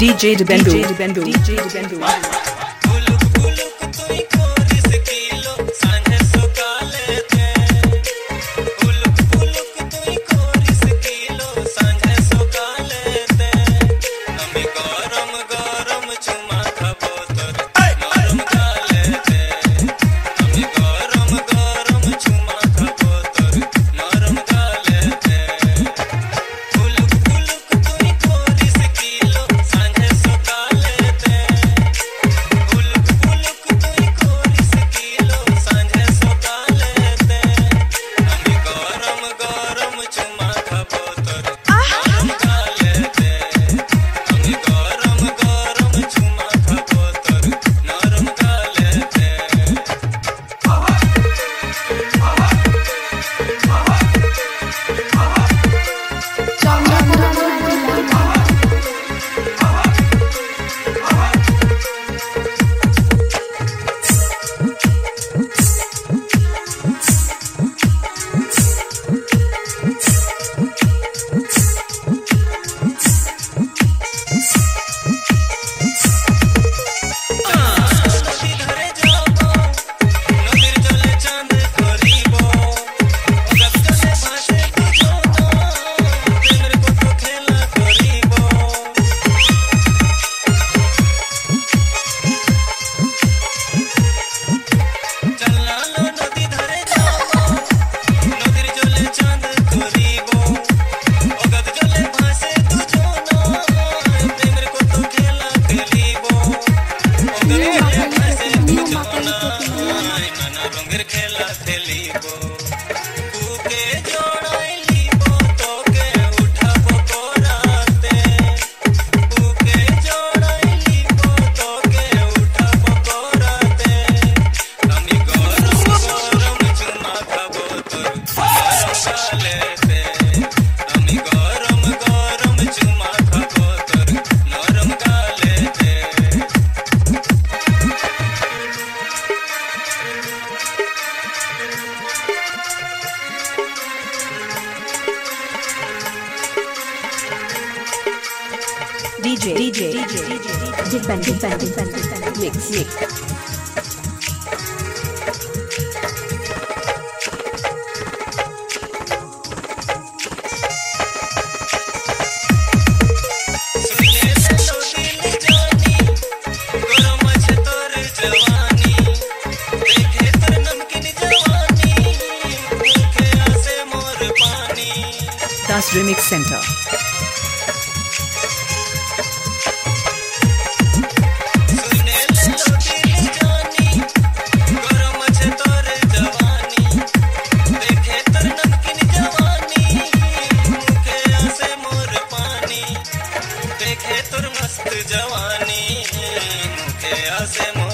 DJ Debendo. DJ DJ DJ DJ DJ DJ Mix Mix Remix Center. देखे तुर मस्त जवानी मुखे आसे मो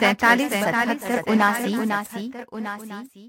सैतालीस सतहत्तर उनासी उनासी उनासी